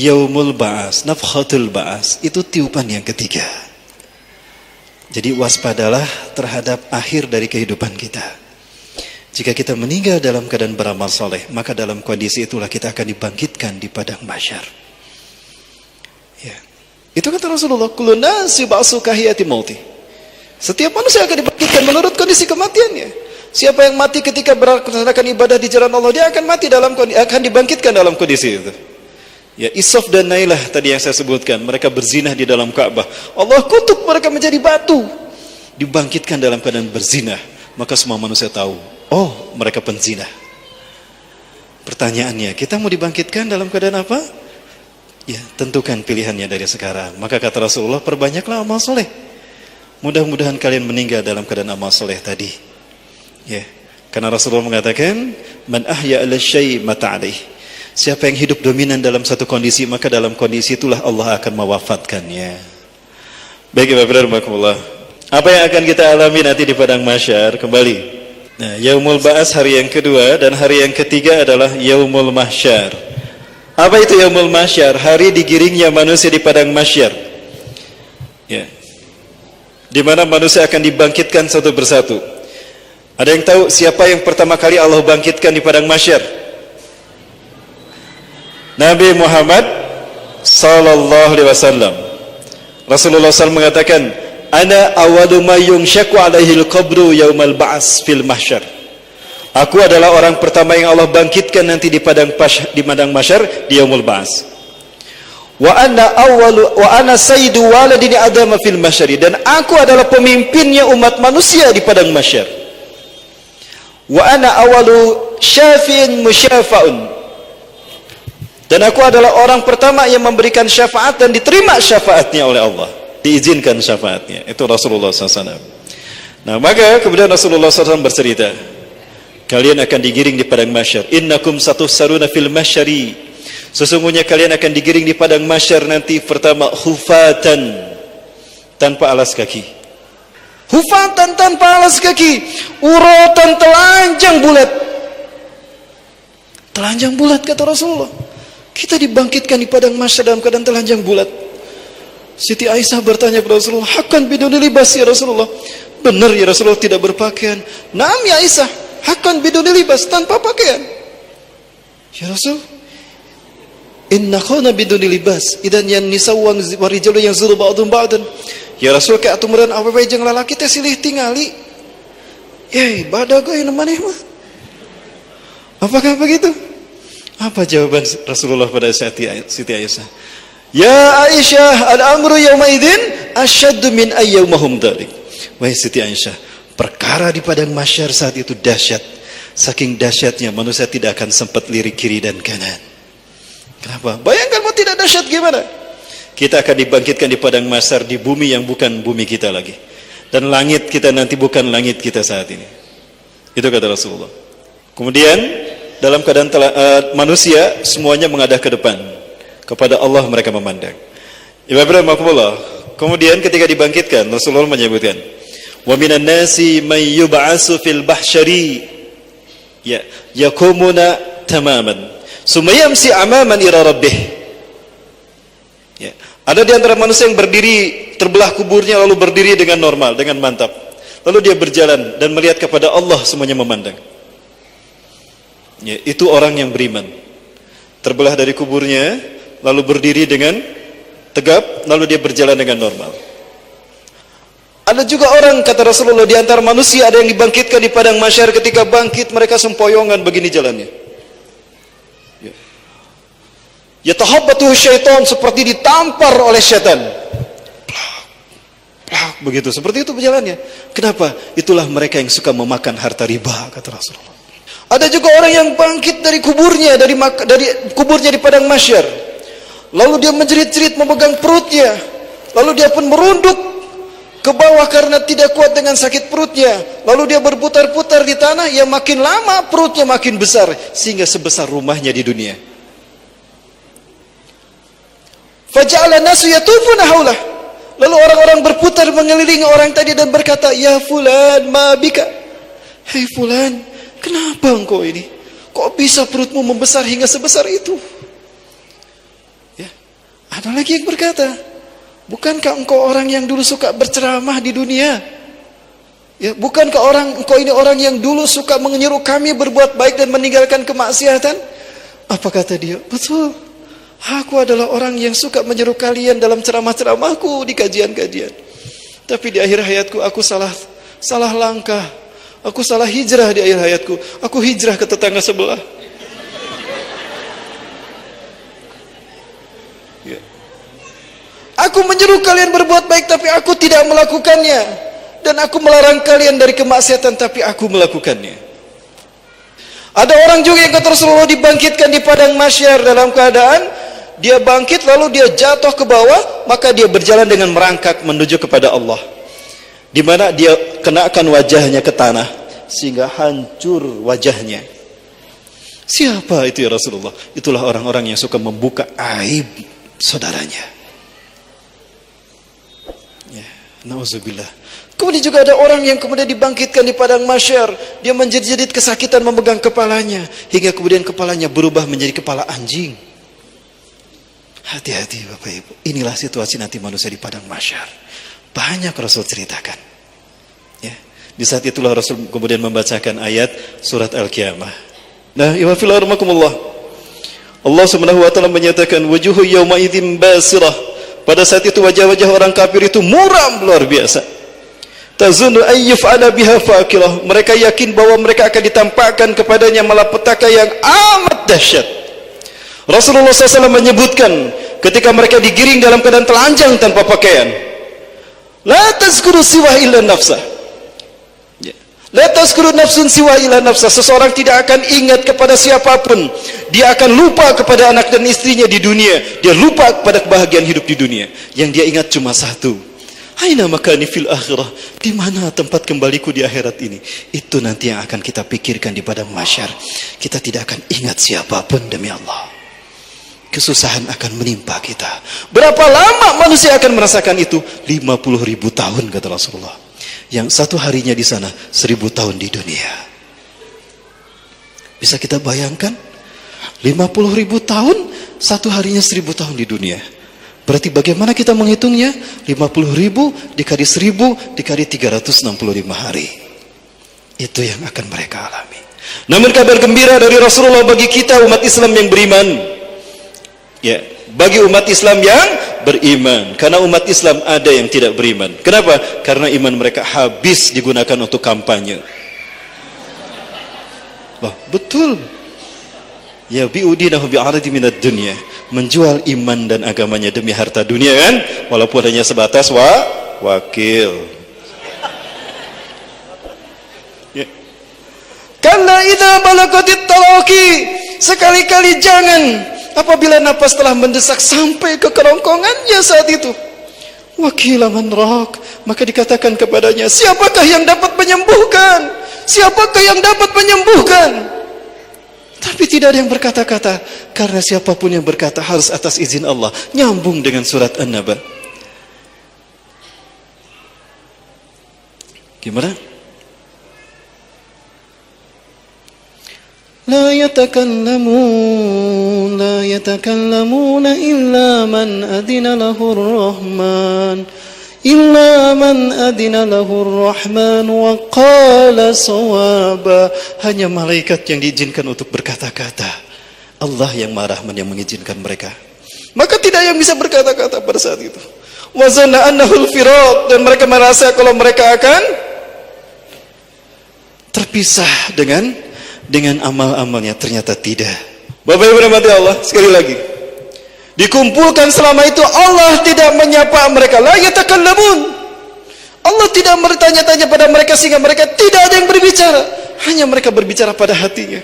Yaumul Ba'as, Nafkhatul Ba'as, itu tiupan yang ketiga. Jadi waspadalah terhadap akhir dari kehidupan kita. Jika kita meninggal dalam keadaan beramal soleh, maka dalam kondisi itulah kita akan dibangkitkan di padang masyar. Ya. Itu kata Rasulullah, kullu nasi ba'su kahiyati mauti. Setiap manusia akan dibangkitkan menurut kondisi kematiannya. Siapa yang mati ketika melaksanakan ibadah di jalan Allah, dia akan mati dalam akan dibangkitkan dalam kondisi itu. Ya, Isof dan Nailah tadi yang saya sebutkan, mereka berzinah di dalam Ka'bah. Allah kutuk mereka menjadi batu. Dibangkitkan dalam keadaan berzinah, maka semua manusia tahu, oh, mereka penzina. Pertanyaannya, kita mau dibangkitkan dalam keadaan apa? Ya, tentukan pilihannya dari sekarang. Maka kata Rasulullah, perbanyaklah amal soleh. Mudah-mudahan kalian meninggal dalam keadaan amal soleh tadi. Ya, karena Rasulullah mengatakan, man ahya ala syai mata. Siapa yang hidup dominan dalam satu kondisi, maka dalam kondisi itulah Allah akan mewafatkannya. Baik, Bapak Rahmatullah. Apa yang akan kita alami nanti di padang masyar? Kembali. Nah, Yaumul Ba'as hari yang kedua dan hari yang ketiga adalah Yaumul Mahsyar. Apa itu Yaumul Mahsyar? Hari digiringnya manusia di padang masyar. Ya. Di mana manusia akan dibangkitkan satu persatu. Ada yang tahu siapa yang pertama kali Allah bangkitkan di padang masyar? Nabi Muhammad sallallahu alaihi wasallam. Rasulullah SAW mengatakan, "Ana awalu ma yunshaku alaihi al-qabru yaumal ba'as fil mahsyar." Aku adalah orang pertama yang Allah bangkitkan nanti di padang pash, di padang mahsyar di yaumul ba'as. Wa ana awwalu wa ana sayyidu waladini adama fil mahsyari dan aku adalah pemimpinnya umat manusia di padang mahsyar. Wa ana awalu syafi'in musyafa'un dan aku adalah orang pertama yang memberikan syafaat dan diterima syafaatnya oleh Allah. Diizinkan syafaatnya. Itu Rasulullah SAW. Nah maka kemudian Rasulullah SAW bercerita. Kalian akan digiring di padang masyar. Innakum satu saruna fil masyari. Sesungguhnya kalian akan digiring di padang masyar nanti pertama hufatan. Tanpa alas kaki. Hufatan tanpa alas kaki. Urotan telanjang bulat. Telanjang bulat kata Rasulullah. Kita dibangkitkan di padang masyar dalam keadaan telanjang bulat. Siti Aisyah bertanya kepada Rasulullah, "Hakan biduni libas ya Rasulullah?" Benar ya Rasulullah tidak berpakaian. Naam ya Aisyah, hakan biduni libas tanpa pakaian. Ya Rasul, Inna khana biduni libas idan yan nisawang warijalu yang zuru ba'dun ba'dan. Ya Rasul kayak atumuran bae jeung lalaki teh silih tingali. Yai, badag euy maneh mah. Apakah begitu? Apa jawaban Rasulullah pada Siti Aisyah? Ya Aisyah, al-amru yawma idzin asyaddu min ayyamahum dzalik. Wahai Siti Aisyah, perkara di padang masyar saat itu dahsyat. Saking dahsyatnya manusia tidak akan sempat lirik kiri dan kanan. Kenapa? Bayangkan mau tidak dahsyat gimana? Kita akan dibangkitkan di padang masyar di bumi yang bukan bumi kita lagi. Dan langit kita nanti bukan langit kita saat ini. Itu kata Rasulullah. Kemudian dalam keadaan uh, manusia semuanya mengadah ke depan. Kepada Allah mereka memandang. Ibrahim Makumullah. Kemudian ketika dibangkitkan Rasulullah menyebutkan wa minan nasi may yub'asu fil bahsyari. Ya yakumuna tamaman. Summa yamsi amaman ila rabbih. Ya ada di antara manusia yang berdiri terbelah kuburnya lalu berdiri dengan normal dengan mantap. Lalu dia berjalan dan melihat kepada Allah semuanya memandang Ya, itu orang yang beriman. Terbelah dari kuburnya, lalu berdiri dengan tegap, lalu dia berjalan dengan normal. Ada juga orang kata Rasulullah di antara manusia ada yang dibangkitkan di padang masyar ketika bangkit mereka sempoyongan begini jalannya. Ya. Yatahabbatu syaitan seperti ditampar oleh syaitan. begitu seperti itu berjalannya. Kenapa? Itulah mereka yang suka memakan harta riba kata Rasulullah. Ada juga orang yang bangkit dari kuburnya, dari dari kuburnya di padang masyar. Lalu dia menjerit-jerit memegang perutnya. Lalu dia pun merunduk ke bawah karena tidak kuat dengan sakit perutnya. Lalu dia berputar-putar di tanah, ya makin lama perutnya makin besar sehingga sebesar rumahnya di dunia. Faja'ala nasu yatufuna haulah. Lalu orang-orang berputar mengelilingi orang tadi dan berkata, "Ya fulan, ma bika?" Hei fulan, Kenapa engkau ini? Kok bisa perutmu membesar hingga sebesar itu? Ya. Ada lagi yang berkata, bukankah engkau orang yang dulu suka berceramah di dunia? Ya, bukankah orang engkau ini orang yang dulu suka menyuruh kami berbuat baik dan meninggalkan kemaksiatan? Apa kata dia? Betul. Aku adalah orang yang suka menyuruh kalian dalam ceramah-ceramahku di kajian-kajian. Tapi di akhir hayatku aku salah salah langkah. Aku salah hijrah di akhir hayatku. Aku hijrah ke tetangga sebelah. Aku menyuruh kalian berbuat baik tapi aku tidak melakukannya. Dan aku melarang kalian dari kemaksiatan tapi aku melakukannya. Ada orang juga yang kata Rasulullah dibangkitkan di padang masyar dalam keadaan dia bangkit lalu dia jatuh ke bawah maka dia berjalan dengan merangkak menuju kepada Allah. Di mana dia kenakan wajahnya ke tanah sehingga hancur wajahnya. Siapa itu ya Rasulullah? Itulah orang-orang yang suka membuka aib saudaranya. Nauzubillah. Kemudian juga ada orang yang kemudian dibangkitkan di padang masyar. Dia menjerit-jerit kesakitan memegang kepalanya. Hingga kemudian kepalanya berubah menjadi kepala anjing. Hati-hati Bapak Ibu. Inilah situasi nanti manusia di padang masyar. Banyak Rasul ceritakan. Ya. Di saat itulah Rasul kemudian membacakan ayat surat Al-Qiyamah. Nah, ya Allah Subhanahu wa taala menyatakan wujuhu idzin basirah pada saat itu wajah-wajah orang kafir itu muram luar biasa. Tazunnu ayyuf ala biha faqirah. Mereka yakin bahwa mereka akan ditampakkan kepadanya malapetaka yang amat dahsyat. Rasulullah SAW menyebutkan ketika mereka digiring dalam keadaan telanjang tanpa pakaian. La tazkuru siwa illa nafsah. La tazkuru nafsun siwa ila nafsa. Seseorang tidak akan ingat kepada siapa pun. Dia akan lupa kepada anak dan istrinya di dunia. Dia lupa kepada kebahagiaan hidup di dunia. Yang dia ingat cuma satu. Aina makani fil akhirah. Di mana tempat kembaliku di akhirat ini? Itu nanti yang akan kita pikirkan di padang masyar. Kita tidak akan ingat siapa pun demi Allah. Kesusahan akan menimpa kita. Berapa lama manusia akan merasakan itu? 50 ribu tahun kata Rasulullah yang satu harinya di sana seribu tahun di dunia. Bisa kita bayangkan? 50 ribu tahun, satu harinya seribu tahun di dunia. Berarti bagaimana kita menghitungnya? 50 ribu dikali seribu dikali 365 hari. Itu yang akan mereka alami. Namun kabar gembira dari Rasulullah bagi kita umat Islam yang beriman. Ya, bagi umat Islam yang beriman. Karena umat Islam ada yang tidak beriman. Kenapa? karena iman mereka habis digunakan untuk kampanye. Wah, betul. Ya bi'udinahu bi'aradi minat dunia. Menjual iman dan agamanya demi harta dunia kan? Walaupun hanya sebatas wa wakil. Ya. karena idha balakatit talaki sekali-kali jangan Apabila nafas telah mendesak sampai ke kerongkongannya saat itu. Wakilaman roh, maka dikatakan kepadanya, siapakah yang dapat menyembuhkan? Siapakah yang dapat menyembuhkan? Tapi tidak ada yang berkata-kata karena siapa pun yang berkata harus atas izin Allah. Nyambung dengan surat An-Naba. Gimana? لا يتكلمون لا يتكلمون إلا من أذن له الرحمن إلا من أذن له الرحمن وقال صوابا hanya malaikat yang diizinkan untuk berkata-kata Allah yang marah yang mengizinkan mereka maka tidak yang bisa berkata-kata pada saat itu wazana annahul firaq dan mereka merasa kalau mereka akan terpisah dengan dengan amal-amalnya ternyata tidak. Bapak Ibu rahmati Allah, sekali lagi. Dikumpulkan selama itu Allah tidak menyapa mereka. La yatakallamun. Allah tidak bertanya-tanya pada mereka sehingga mereka tidak ada yang berbicara. Hanya mereka berbicara pada hatinya.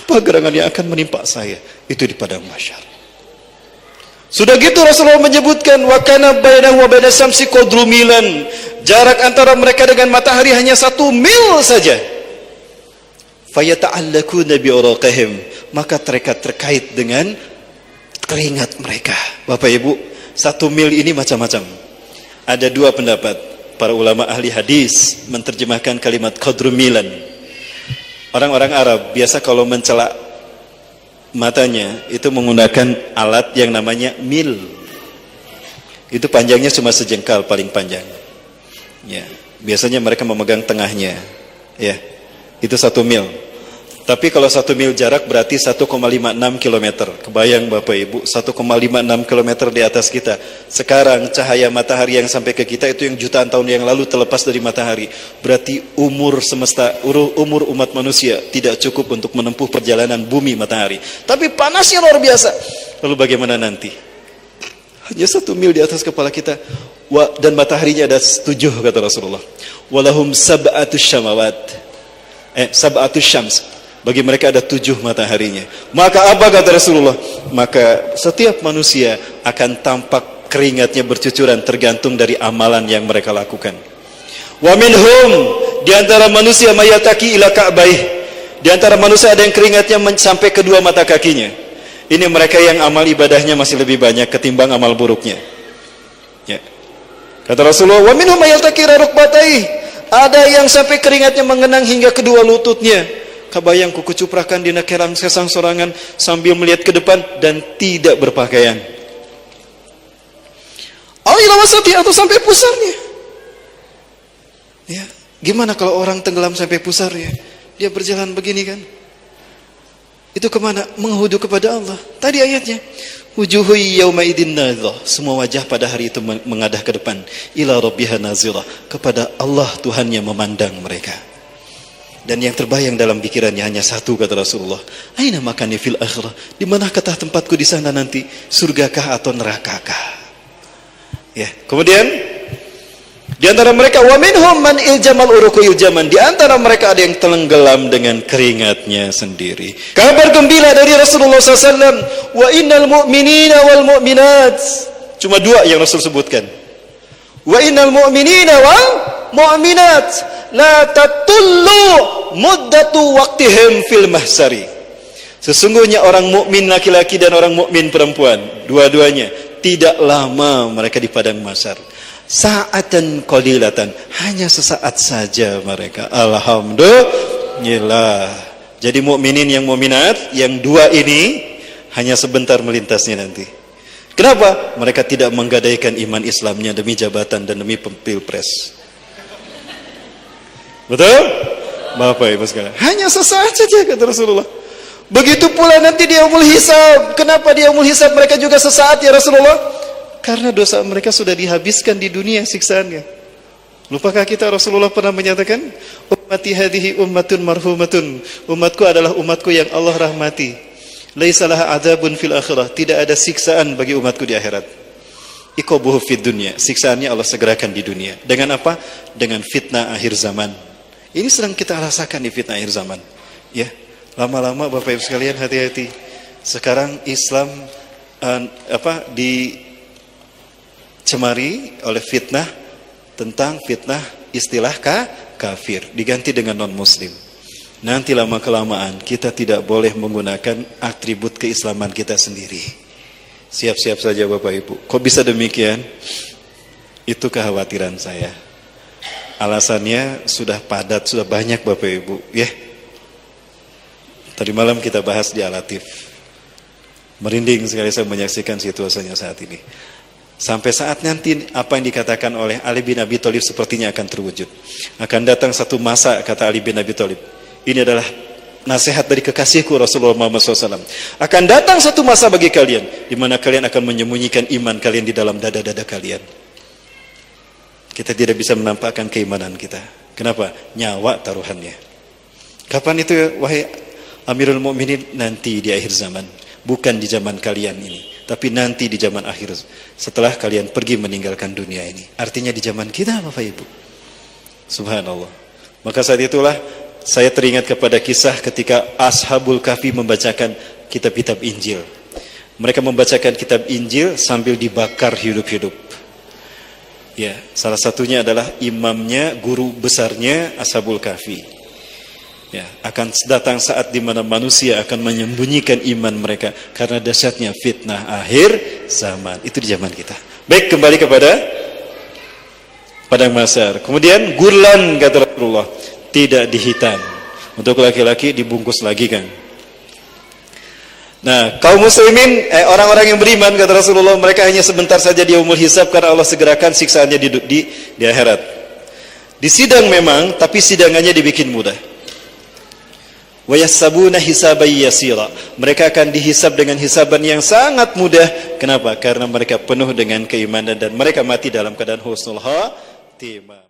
Apa gerangan yang akan menimpa saya? Itu di padang masyar. Sudah gitu Rasulullah menyebutkan wa kana bainahu wa baina samsi qadrumilan. Jarak antara mereka dengan matahari hanya satu mil saja fayata'allakuna bi'uraqihim maka mereka terkait dengan keringat mereka Bapak Ibu satu mil ini macam-macam ada dua pendapat para ulama ahli hadis menerjemahkan kalimat qadru milan orang-orang Arab biasa kalau mencela matanya itu menggunakan alat yang namanya mil. Itu panjangnya cuma sejengkal paling panjang. Ya, biasanya mereka memegang tengahnya. Ya, itu satu mil. Tapi kalau satu mil jarak berarti 1,56 km. Kebayang Bapak Ibu, 1,56 km di atas kita. Sekarang cahaya matahari yang sampai ke kita itu yang jutaan tahun yang lalu terlepas dari matahari. Berarti umur semesta, umur umat manusia tidak cukup untuk menempuh perjalanan bumi matahari. Tapi panasnya luar biasa. Lalu bagaimana nanti? Hanya satu mil di atas kepala kita. Dan mataharinya ada tujuh kata Rasulullah. Walahum sab'atu syamawat. Eh, sab'atu syams bagi mereka ada tujuh mataharinya. Maka apa kata Rasulullah? Maka setiap manusia akan tampak keringatnya bercucuran tergantung dari amalan yang mereka lakukan. Wa minhum di antara manusia mayataki ila ka'baih. Di antara manusia ada yang keringatnya sampai kedua mata kakinya. Ini mereka yang amal ibadahnya masih lebih banyak ketimbang amal buruknya. Ya. Kata Rasulullah, "Wa minhum mayataki ila Ada yang sampai keringatnya mengenang hingga kedua lututnya. Kabayang ku kecuprakan di nakeram sesang sorangan sambil melihat ke depan dan tidak berpakaian. Oh ila wasati atau sampai pusarnya. Ya, gimana kalau orang tenggelam sampai pusarnya? Dia berjalan begini kan? Itu ke mana? Menghudu kepada Allah. Tadi ayatnya. Wujuhu yawma idin. Semua wajah pada hari itu mengadah ke depan. Ila rabbiha nazirah. Kepada Allah Tuhannya memandang mereka. Dan yang terbayang dalam pikirannya hanya satu kata Rasulullah. Aina makani fil akhirah? Di mana kata tempatku di sana nanti? Surgakah atau nerakakah? Ya. Kemudian di antara mereka wa minhum man iljamal uruku iljaman. Di antara mereka ada yang telenggelam dengan keringatnya sendiri. Kabar gembira dari Rasulullah SAW. Wa innal mu'minina wal mu'minat. Cuma dua yang Rasul sebutkan. Wa innal mu'minina wal mu'minat la tatullu muddatu waqtihim fil mahsari. Sesungguhnya orang mukmin laki-laki dan orang mukmin perempuan, dua-duanya tidak lama mereka di padang mahsyar. Saatan qalilatan, hanya sesaat saja mereka. Alhamdulillah. Jadi mukminin yang mukminat yang dua ini hanya sebentar melintasnya nanti. Kenapa? Mereka tidak menggadaikan iman Islamnya demi jabatan dan demi pilpres. Betul? Bapak Ibu sekalian. Hanya sesaat saja kata Rasulullah. Begitu pula nanti dia umul hisab. Kenapa dia umul hisab mereka juga sesaat ya Rasulullah? Karena dosa mereka sudah dihabiskan di dunia siksaannya. Lupakah kita Rasulullah pernah menyatakan ummati hadhihi ummatun marhumatun. Umatku adalah umatku yang Allah rahmati. Laisalah adabun fil akhirah. Tidak ada siksaan bagi umatku di akhirat. Ikobuhu fid dunia. Siksaannya Allah segerakan di dunia. Dengan apa? Dengan fitnah akhir zaman. Ini sedang kita rasakan di fitnah akhir zaman. Ya, lama-lama Bapak Ibu sekalian hati-hati. Sekarang Islam uh, apa dicemari oleh fitnah tentang fitnah istilah ka, kafir diganti dengan non muslim. Nanti lama kelamaan kita tidak boleh menggunakan atribut keislaman kita sendiri. Siap-siap saja Bapak Ibu. Kok bisa demikian? Itu kekhawatiran saya. Alasannya sudah padat, sudah banyak Bapak Ibu, ya. Tadi malam kita bahas di Alatif. Merinding sekali saya menyaksikan situasinya saat ini. Sampai saat nanti apa yang dikatakan oleh Ali bin Abi Thalib sepertinya akan terwujud. Akan datang satu masa kata Ali bin Abi Thalib. Ini adalah nasihat dari kekasihku Rasulullah Muhammad SAW. Akan datang satu masa bagi kalian di mana kalian akan menyembunyikan iman kalian di dalam dada-dada kalian. Kita tidak bisa menampakkan keimanan kita. Kenapa? Nyawa taruhannya. Kapan itu wahai Amirul Mukminin nanti di akhir zaman, bukan di zaman kalian ini, tapi nanti di zaman akhir setelah kalian pergi meninggalkan dunia ini. Artinya di zaman kita Bapak Ibu. Subhanallah. Maka saat itulah saya teringat kepada kisah ketika Ashabul Kahfi membacakan kitab-kitab Injil. Mereka membacakan kitab Injil sambil dibakar hidup-hidup. Ya, salah satunya adalah imamnya, guru besarnya Ashabul Kahfi. Ya, akan datang saat di mana manusia akan menyembunyikan iman mereka karena dahsyatnya fitnah akhir zaman. Itu di zaman kita. Baik, kembali kepada padang masar. Kemudian gurlan kata Rasulullah, tidak dihitan. Untuk laki-laki dibungkus lagi kan. Nah, kaum muslimin, eh, orang-orang yang beriman kata Rasulullah, mereka hanya sebentar saja di umul hisab karena Allah segerakan siksaannya di, di, di akhirat. Di sidang memang, tapi sidangannya dibikin mudah. Wayasabuna hisabai yasira. Mereka akan dihisab dengan hisaban yang sangat mudah. Kenapa? Karena mereka penuh dengan keimanan dan mereka mati dalam keadaan husnul khatimah.